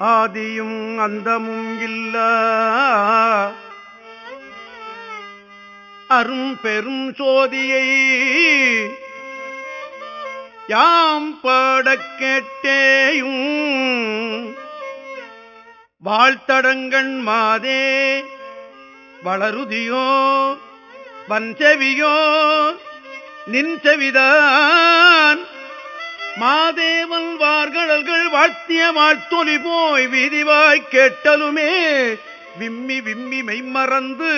ஆதியும் அந்தமும் இல்ல. அரும் பெரும் சோதியை யாம் பாடக் கேட்டேயும். வாழ்த்தடங்கண் மாதே வளருதியோ வஞ்சவியோ நின்செவிதான். மாதேவன் வார்கடல்கள் வாழ்த்திய வாழ்த்தொலி போய் வீதிவாய் கேட்டலுமே. விம்மி விம்மி மெய்மறந்து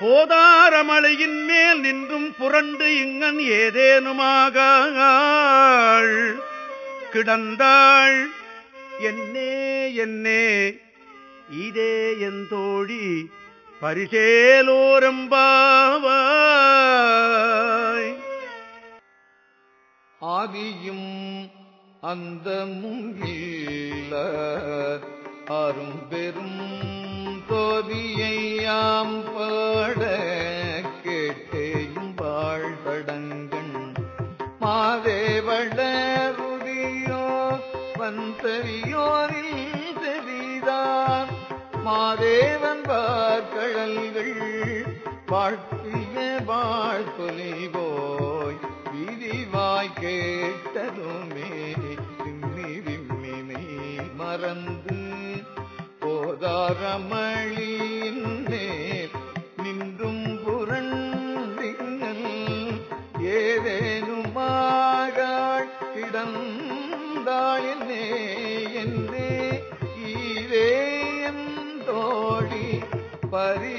போதாரமலையின் மேல் நின்றும் புரண்டு இங்கன் ஏதேனுமாக கிடந்தாள் என்னே என்னே இதே என் தோழி பரிசேலோரம்பாவாய். ஆதியும் அந்தமும் இல்ல. அரும் பெரும் தோதியையாம் பாட கேட்டேயும் வாழ்தடங்கண் மாதேவளருதியோ வந்தரியோரில் தெரிதான் மாதேவன் பார்க்கடல்கள் வாழ்த்திய வாழ்த்தொலி போய் விரிவாய் கேட்டதுமே. மறந்து போதாரமளியின் மேல் நின்றும் புரண்டிங்கள் ஏதேனுமாகாள் என்று என்னே என்றே தோழி பரி